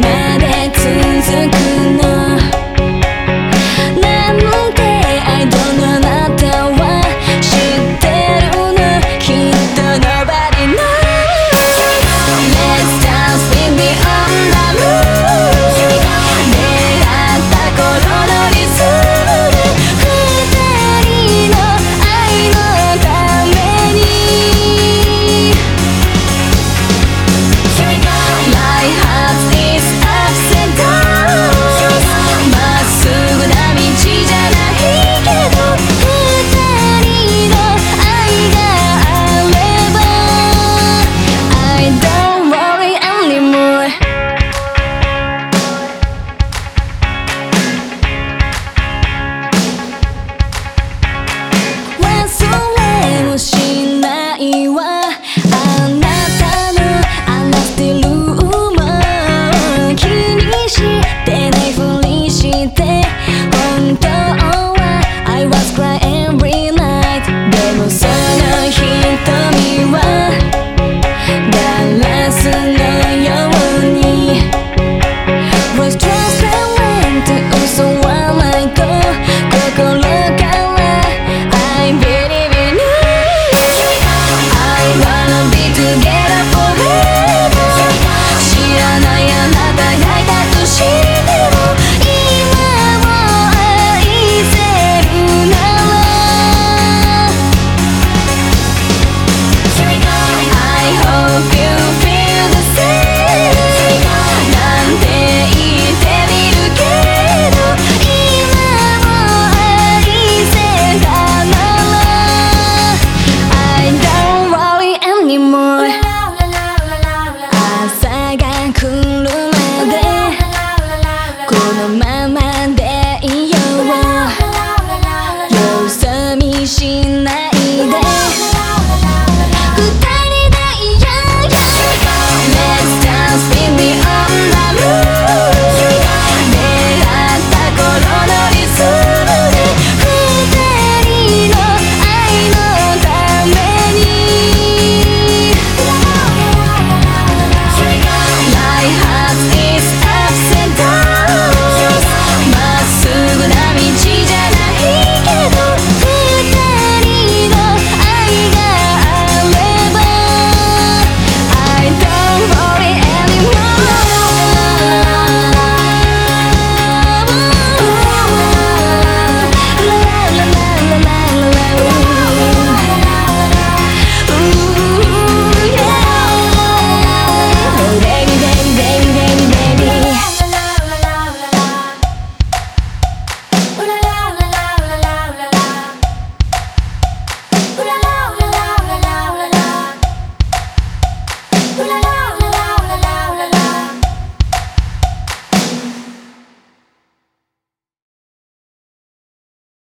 man. 知らないまま